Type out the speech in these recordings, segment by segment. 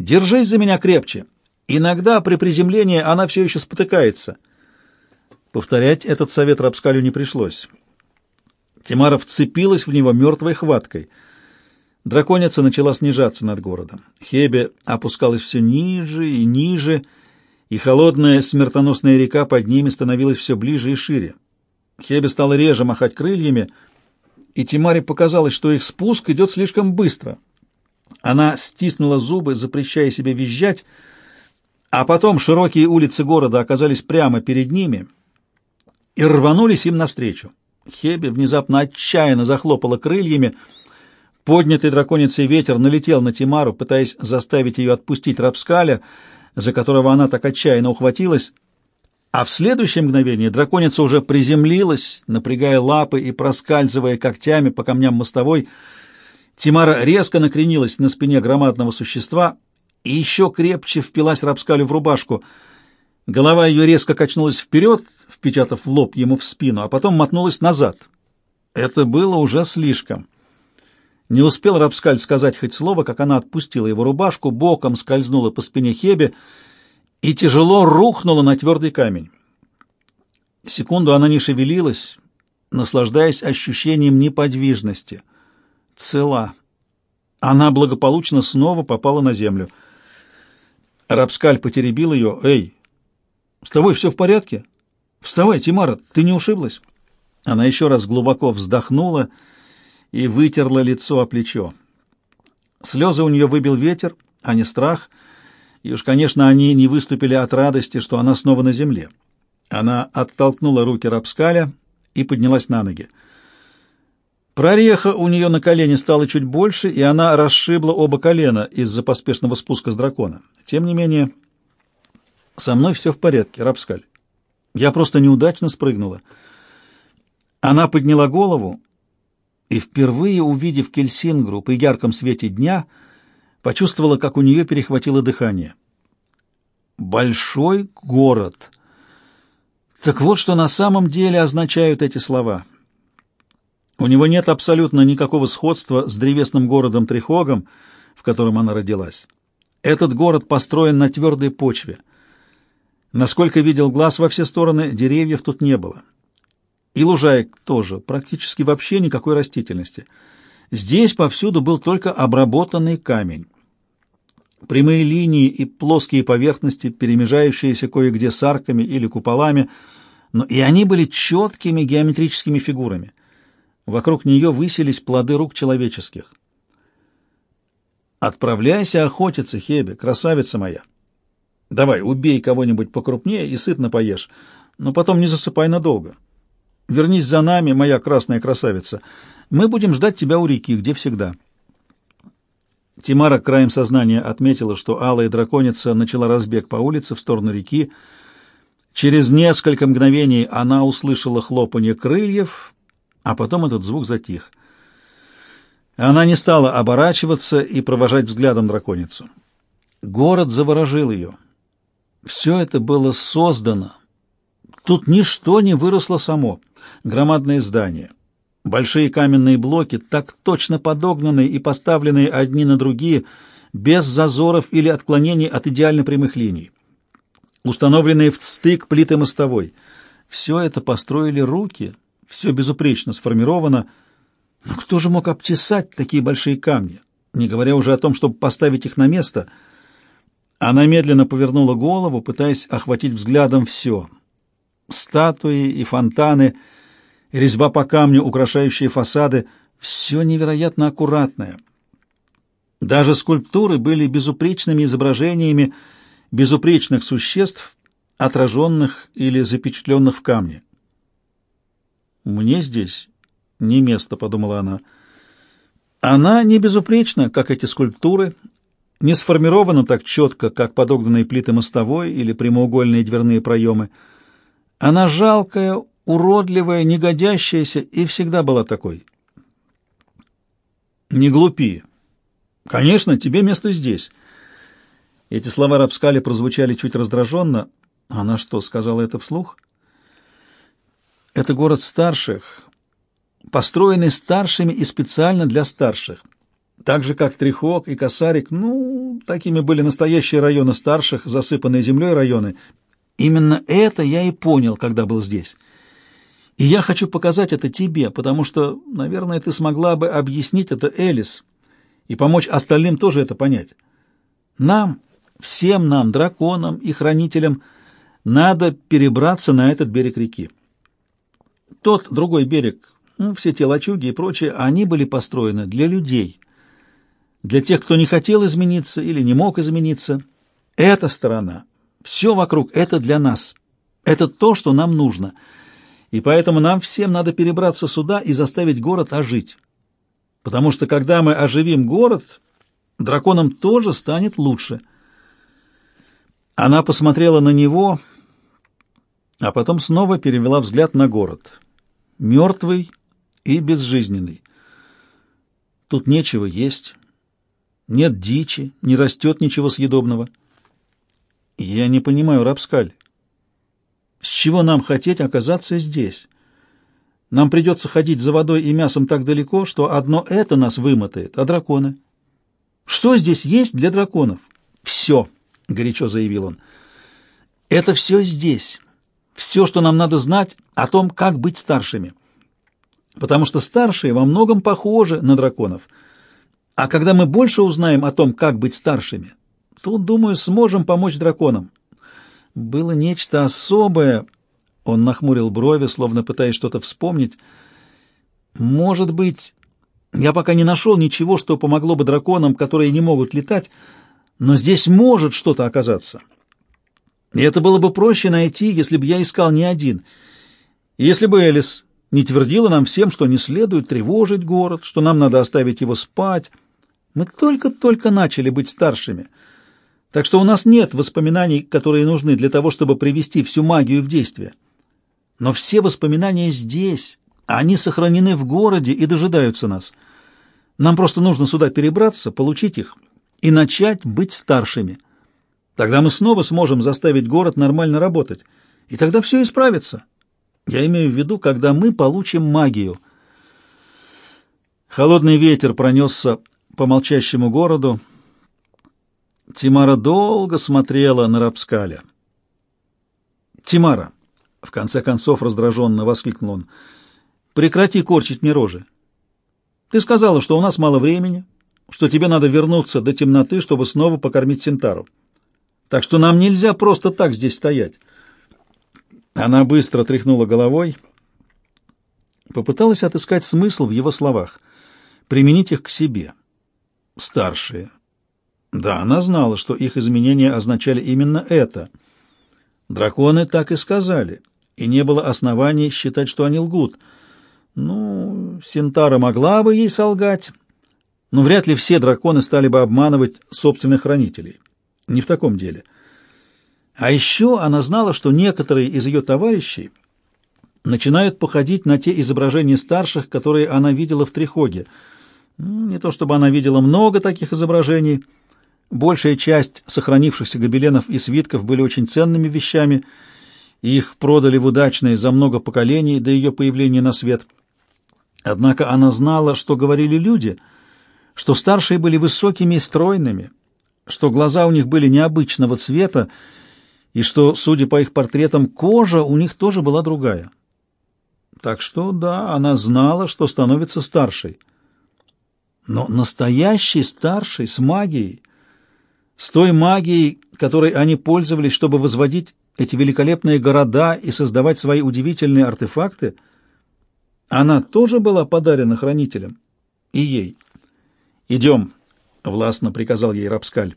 Держись за меня крепче. Иногда при приземлении она все еще спотыкается. Повторять этот совет Рапскалю не пришлось. Тимара вцепилась в него мертвой хваткой. Драконица начала снижаться над городом. Хебе опускалась все ниже и ниже, и холодная смертоносная река под ними становилась все ближе и шире. Хебе стала реже махать крыльями, и Тимаре показалось, что их спуск идет слишком быстро. Она стиснула зубы, запрещая себе визжать, а потом широкие улицы города оказались прямо перед ними и рванулись им навстречу. Хебе внезапно отчаянно захлопала крыльями. Поднятый драконицей ветер налетел на Тимару, пытаясь заставить ее отпустить Рапскаля, за которого она так отчаянно ухватилась. А в следующее мгновение драконица уже приземлилась, напрягая лапы и проскальзывая когтями по камням мостовой. Тимара резко накренилась на спине громадного существа и еще крепче впилась Рапскалю в рубашку — Голова ее резко качнулась вперед, впечатав лоб ему в спину, а потом мотнулась назад. Это было уже слишком. Не успел Рапскаль сказать хоть слово, как она отпустила его рубашку, боком скользнула по спине Хебе и тяжело рухнула на твердый камень. Секунду она не шевелилась, наслаждаясь ощущением неподвижности. Цела. Она благополучно снова попала на землю. Рапскаль потеребил ее. «Эй, с тобой все в порядке? Вставай, Тимара, ты не ушиблась?» Она еще раз глубоко вздохнула и вытерла лицо о плечо. Слезы у нее выбил ветер, а не страх, и уж, конечно, они не выступили от радости, что она снова на земле. Она оттолкнула руки Рапскаля и поднялась на ноги. Прореха у нее на колене стало чуть больше, и она расшибла оба колена из-за поспешного спуска с дракона. Тем не менее, со мной все в порядке, Рапскаль. Я просто неудачно спрыгнула. Она подняла голову и, впервые увидев Кельсингру при ярком свете дня, почувствовала, как у нее перехватило дыхание. «Большой город». Так вот, что на самом деле означают эти слова. У него нет абсолютно никакого сходства с древесным городом Трихогом, в котором она родилась. Этот город построен на твердой почве — Насколько видел глаз во все стороны, деревьев тут не было. И лужаек тоже, практически вообще никакой растительности. Здесь повсюду был только обработанный камень. Прямые линии и плоские поверхности, перемежающиеся кое-где с арками или куполами, но и они были четкими геометрическими фигурами. Вокруг нее высились плоды рук человеческих. «Отправляйся охотиться, Хебе, красавица моя!» Давай, убей кого-нибудь покрупнее и сытно поешь, но потом не засыпай надолго. Вернись за нами, моя красная красавица. Мы будем ждать тебя у реки, где всегда». Тимара краем сознания отметила, что алая драконица начала разбег по улице в сторону реки. Через несколько мгновений она услышала хлопанье крыльев, а потом этот звук затих. Она не стала оборачиваться и провожать взглядом драконицу. Город заворожил ее. Все это было создано. Тут ничто не выросло само. Громадные здания, большие каменные блоки, так точно подогнанные и поставленные одни на другие, без зазоров или отклонений от идеально прямых линий. Установленные в стык плиты мостовой. Все это построили руки, все безупречно сформировано. Но кто же мог обтесать такие большие камни, не говоря уже о том, чтобы поставить их на место — она медленно повернула голову, пытаясь охватить взглядом все. Статуи и фонтаны, резьба по камню, украшающие фасады — все невероятно аккуратное. Даже скульптуры были безупречными изображениями безупречных существ, отраженных или запечатленных в камне. «Мне здесь не место», — подумала она. Она не безупречна, как эти скульптуры, не сформирована так четко, как подогнанные плиты мостовой или прямоугольные дверные проемы. Она жалкая, уродливая, негодящаяся и всегда была такой. «Не глупи. Конечно, тебе место здесь». Эти слова Рапскали прозвучали чуть раздраженно. Она что, сказала это вслух? «Это город старших, построенный старшими и специально для старших. так же, как Трехок и Косарик, ну, такими были настоящие районы старших, засыпанные землей районы. Именно это я и понял, когда был здесь. И я хочу показать это тебе, потому что, наверное, ты смогла бы объяснить это Элис и помочь остальным тоже это понять. Нам, всем нам, драконам и хранителям, надо перебраться на этот берег реки. Тот другой берег, ну, все те лачуги и прочее, они были построены для людей, для тех, кто не хотел измениться или не мог измениться. Эта сторона, все вокруг, это для нас. Это то, что нам нужно. И поэтому нам всем надо перебраться сюда и заставить город ожить. Потому что когда мы оживим город, драконам тоже станет лучше. Она посмотрела на него, а потом снова перевела взгляд на город. Мертвый и безжизненный. Тут нечего есть, нет дичи, не растет ничего съедобного. Я не понимаю, Рапскаль, с чего нам хотеть оказаться здесь? Нам придется ходить за водой и мясом так далеко, что одно это нас вымотает, а драконы? Что здесь есть для драконов? Все, горячо заявил он. Это все здесь. Все, что нам надо знать о том, как быть старшими. Потому что старшие во многом похожи на драконов. А когда мы больше узнаем о том, как быть старшими, то, думаю, сможем помочь драконам. Было нечто особое, он нахмурил брови, словно пытаясь что-то вспомнить. Может быть, я пока не нашел ничего, что помогло бы драконам, которые не могут летать, но здесь может что-то оказаться. И это было бы проще найти, если бы я искал не один. Если бы Элис не твердила нам всем, что не следует тревожить город, что нам надо оставить его спать. Мы только-только начали быть старшими. Так что у нас нет воспоминаний, которые нужны для того, чтобы привести всю магию в действие. Но все воспоминания здесь, они сохранены в городе и дожидаются нас. Нам просто нужно сюда перебраться, получить их и начать быть старшими. Тогда мы снова сможем заставить город нормально работать, и тогда все исправится. Я имею в виду, когда мы получим магию. Холодный ветер пронесся по молчащему городу. Тимара долго смотрела на Рапскаля. «Тимара!» В конце концов раздраженно воскликнул он. «Прекрати корчить мне рожи. Ты сказала, что у нас мало времени, что тебе надо вернуться до темноты, чтобы снова покормить Синтару. Так что нам нельзя просто так здесь стоять». Она быстро тряхнула головой, попыталась отыскать смысл в его словах, применить их к себе. Старшие. Да, она знала, что их изменения означали именно это. Драконы так и сказали и не было оснований считать, что они лгут. Ну, Синтара могла бы ей солгать, но вряд ли все драконы стали бы обманывать собственных хранителей. Не в таком деле. А еще она знала, что некоторые из ее товарищей начинают походить на те изображения старших, которые она видела в Трихоге. Ну, не то чтобы она видела много таких изображений, большая часть сохранившихся гобеленов и свитков были очень ценными вещами — их продали в удачные за много поколений до ее появления на свет. Однако она знала, что говорили люди, что старшие были высокими и стройными, что глаза у них были необычного цвета, и что, судя по их портретам, кожа у них тоже была другая. Так что, да, она знала, что становится старшей. Но настоящий старший с магией, с той магией, которой они пользовались, чтобы возводить эти великолепные города и создавать свои удивительные артефакты, она тоже была подарена хранителем. И ей. «Идем», — властно приказал ей Рапскаль.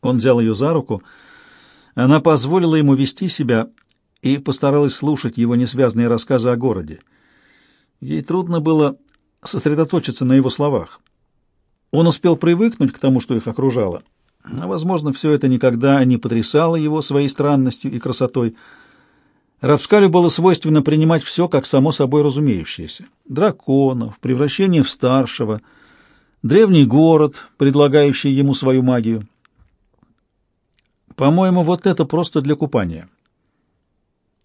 Он взял ее за руку. Она позволила ему вести себя и постаралась слушать его несвязные рассказы о городе. Ей трудно было сосредоточиться на его словах. Он успел привыкнуть к тому, что их окружало, а, возможно, все это никогда не потрясало его своей странностью и красотой. Рапскалю было свойственно принимать все как само собой разумеющееся. Драконов, превращение в старшего, древний город, предлагающий ему свою магию. По-моему, вот это просто для купания.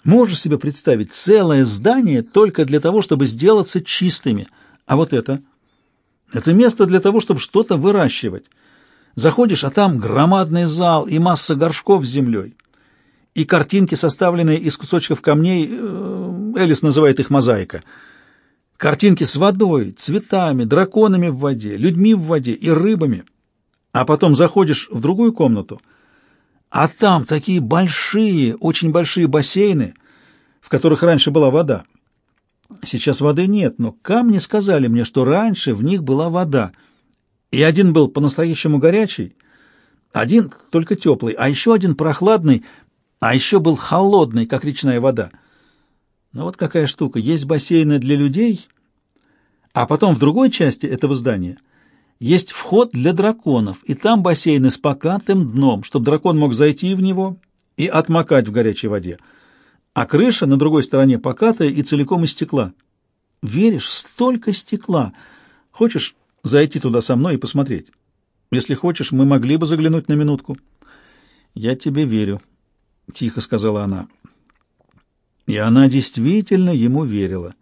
Можешь себе представить целое здание только для того, чтобы сделаться чистыми. А вот это? Это место для того, чтобы что-то выращивать. Заходишь, а там громадный зал и масса горшков с землей. И картинки, составленные из кусочков камней, э, Элис называет их мозаика. Картинки с водой, цветами, драконами в воде, людьми в воде и рыбами. А потом заходишь в другую комнату, а там такие большие, очень большие бассейны, в которых раньше была вода. Сейчас воды нет, но камни сказали мне, что раньше в них была вода. И один был по-настоящему горячий, один только теплый, а еще один прохладный, а еще был холодный, как речная вода. Но вот какая штука, есть бассейны для людей, а потом в другой части этого здания есть вход для драконов, и там бассейны с покатым дном, чтобы дракон мог зайти в него и отмокать в горячей воде а крыша на другой стороне покатая и целиком из стекла. Веришь, столько стекла. Хочешь зайти туда со мной и посмотреть? Если хочешь, мы могли бы заглянуть на минутку. Я тебе верю, тихо сказала она. И она действительно ему верила.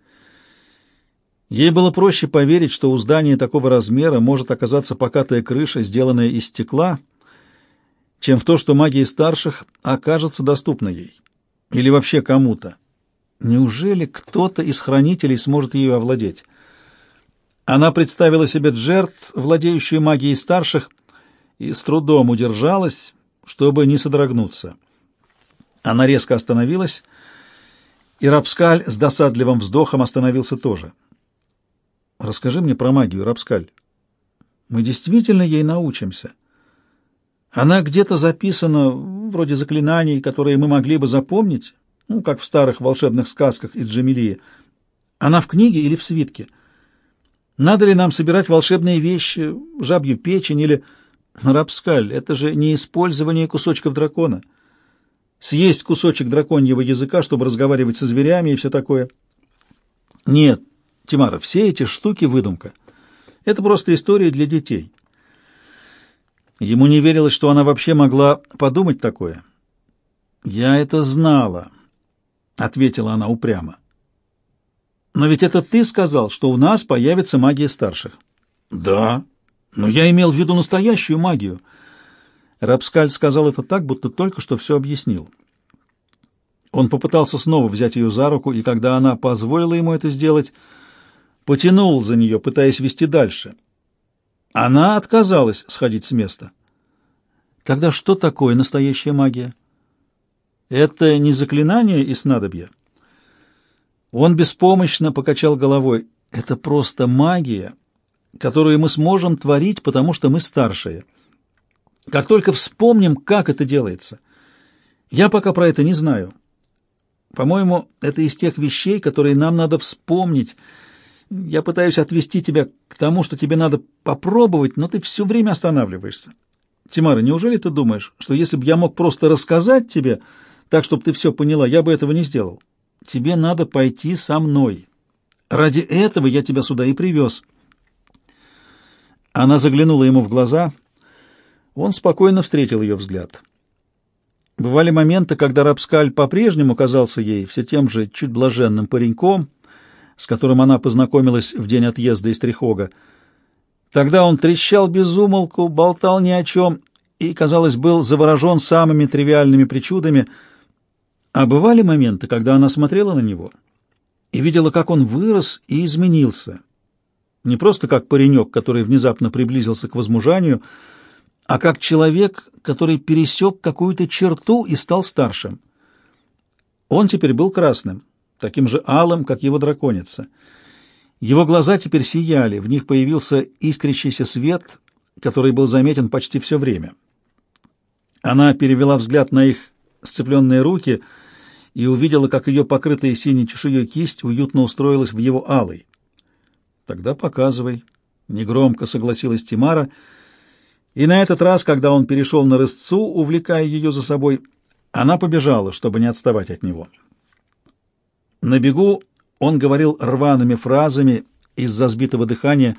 Ей было проще поверить, что у здания такого размера может оказаться покатая крыша, сделанная из стекла, чем в то, что магия старших окажется доступна ей. Или вообще кому-то. Неужели кто-то из хранителей сможет ее овладеть? Она представила себе жертв, владеющую магией старших, и с трудом удержалась, чтобы не содрогнуться. Она резко остановилась, и Рапскаль с досадливым вздохом остановился тоже. «Расскажи мне про магию, Рапскаль. Мы действительно ей научимся?» Она где-то записана, вроде заклинаний, которые мы могли бы запомнить, ну, как в старых волшебных сказках из Джамилии. Она в книге или в свитке? Надо ли нам собирать волшебные вещи, жабью печень или... Рапскаль, это же не использование кусочков дракона. Съесть кусочек драконьего языка, чтобы разговаривать со зверями и все такое. Нет, Тимара, все эти штуки — выдумка. Это просто история для детей. Ему не верилось, что она вообще могла подумать такое. «Я это знала», — ответила она упрямо. «Но ведь это ты сказал, что у нас появится магия старших». «Да, но я имел в виду настоящую магию». Рапскаль сказал это так, будто только что все объяснил. Он попытался снова взять ее за руку, и когда она позволила ему это сделать, потянул за нее, пытаясь вести дальше — она отказалась сходить с места. Тогда что такое настоящая магия? Это не заклинание и снадобье. Он беспомощно покачал головой. Это просто магия, которую мы сможем творить, потому что мы старшие. Как только вспомним, как это делается. Я пока про это не знаю. По-моему, это из тех вещей, которые нам надо вспомнить, я пытаюсь отвести тебя к тому, что тебе надо попробовать, но ты все время останавливаешься. Тимара, неужели ты думаешь, что если бы я мог просто рассказать тебе, так, чтобы ты все поняла, я бы этого не сделал? Тебе надо пойти со мной. Ради этого я тебя сюда и привез. Она заглянула ему в глаза. Он спокойно встретил ее взгляд. Бывали моменты, когда Рапскаль по-прежнему казался ей все тем же чуть блаженным пареньком, с которым она познакомилась в день отъезда из Трихога. Тогда он трещал без умолку, болтал ни о чем и, казалось, был заворожен самыми тривиальными причудами. А бывали моменты, когда она смотрела на него и видела, как он вырос и изменился. Не просто как паренек, который внезапно приблизился к возмужанию, а как человек, который пересек какую-то черту и стал старшим. Он теперь был красным, таким же алым, как его драконица. Его глаза теперь сияли, в них появился искрящийся свет, который был заметен почти все время. Она перевела взгляд на их сцепленные руки и увидела, как ее покрытая синей чешуей кисть уютно устроилась в его алой. «Тогда показывай», — негромко согласилась Тимара, и на этот раз, когда он перешел на рысцу, увлекая ее за собой, она побежала, чтобы не отставать от него. На бегу он говорил рваными фразами из-за сбитого дыхания.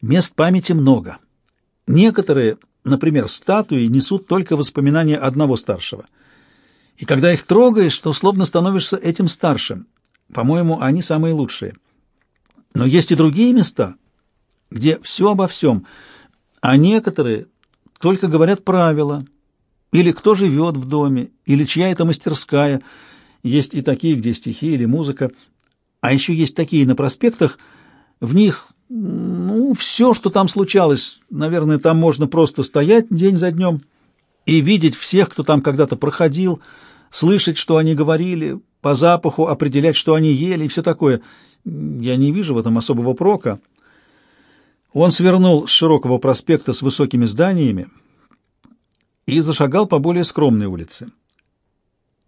Мест памяти много. Некоторые, например, статуи, несут только воспоминания одного старшего. И когда их трогаешь, то словно становишься этим старшим. По-моему, они самые лучшие. Но есть и другие места, где все обо всем, а некоторые только говорят правила, или кто живет в доме, или чья это мастерская. Есть и такие, где стихи или музыка. А еще есть такие на проспектах, в них, ну, все, что там случалось. Наверное, там можно просто стоять день за днем и видеть всех, кто там когда-то проходил, слышать, что они говорили, по запаху определять, что они ели и все такое. Я не вижу в этом особого прока. Он свернул с широкого проспекта с высокими зданиями и зашагал по более скромной улице.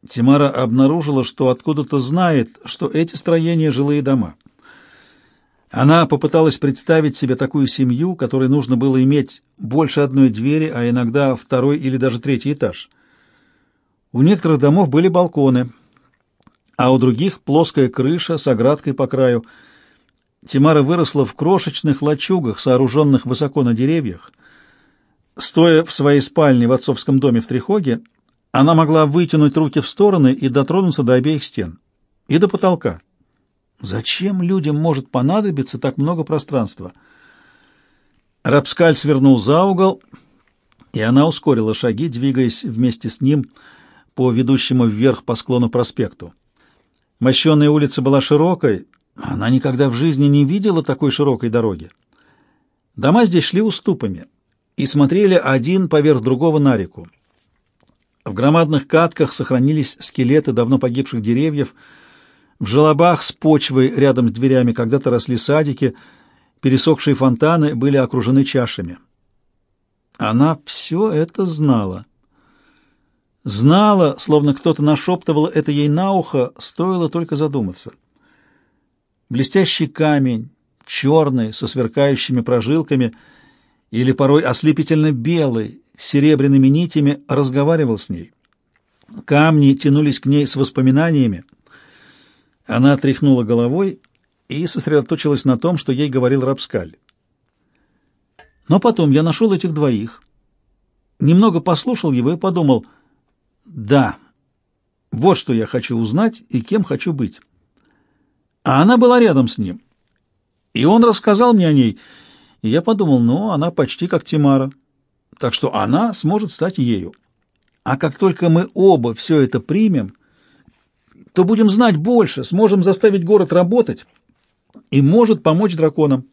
Тимара обнаружила, что откуда-то знает, что эти строения — жилые дома. Она попыталась представить себе такую семью, которой нужно было иметь больше одной двери, а иногда второй или даже третий этаж. У некоторых домов были балконы, а у других плоская крыша с оградкой по краю. Тимара выросла в крошечных лачугах, сооруженных высоко на деревьях. Стоя в своей спальне в отцовском доме в Трихоге, она могла вытянуть руки в стороны и дотронуться до обеих стен. И до потолка. Зачем людям может понадобиться так много пространства? Рапскаль свернул за угол, и она ускорила шаги, двигаясь вместе с ним по ведущему вверх по склону проспекту. Мощенная улица была широкой, она никогда в жизни не видела такой широкой дороги. Дома здесь шли уступами и смотрели один поверх другого на реку. В громадных катках сохранились скелеты давно погибших деревьев, в желобах с почвой рядом с дверями когда-то росли садики, пересохшие фонтаны были окружены чашами. Она все это знала. Знала, словно кто-то нашептывал это ей на ухо, стоило только задуматься. Блестящий камень, черный, со сверкающими прожилками, или порой ослепительно белый, с серебряными нитями, разговаривал с ней. Камни тянулись к ней с воспоминаниями. Она тряхнула головой и сосредоточилась на том, что ей говорил Рапскаль. Но потом я нашел этих двоих, немного послушал его и подумал, да, вот что я хочу узнать и кем хочу быть. А она была рядом с ним. И он рассказал мне о ней, и я подумал, ну, она почти как Тимара так что она сможет стать ею. А как только мы оба все это примем, то будем знать больше, сможем заставить город работать и может помочь драконам.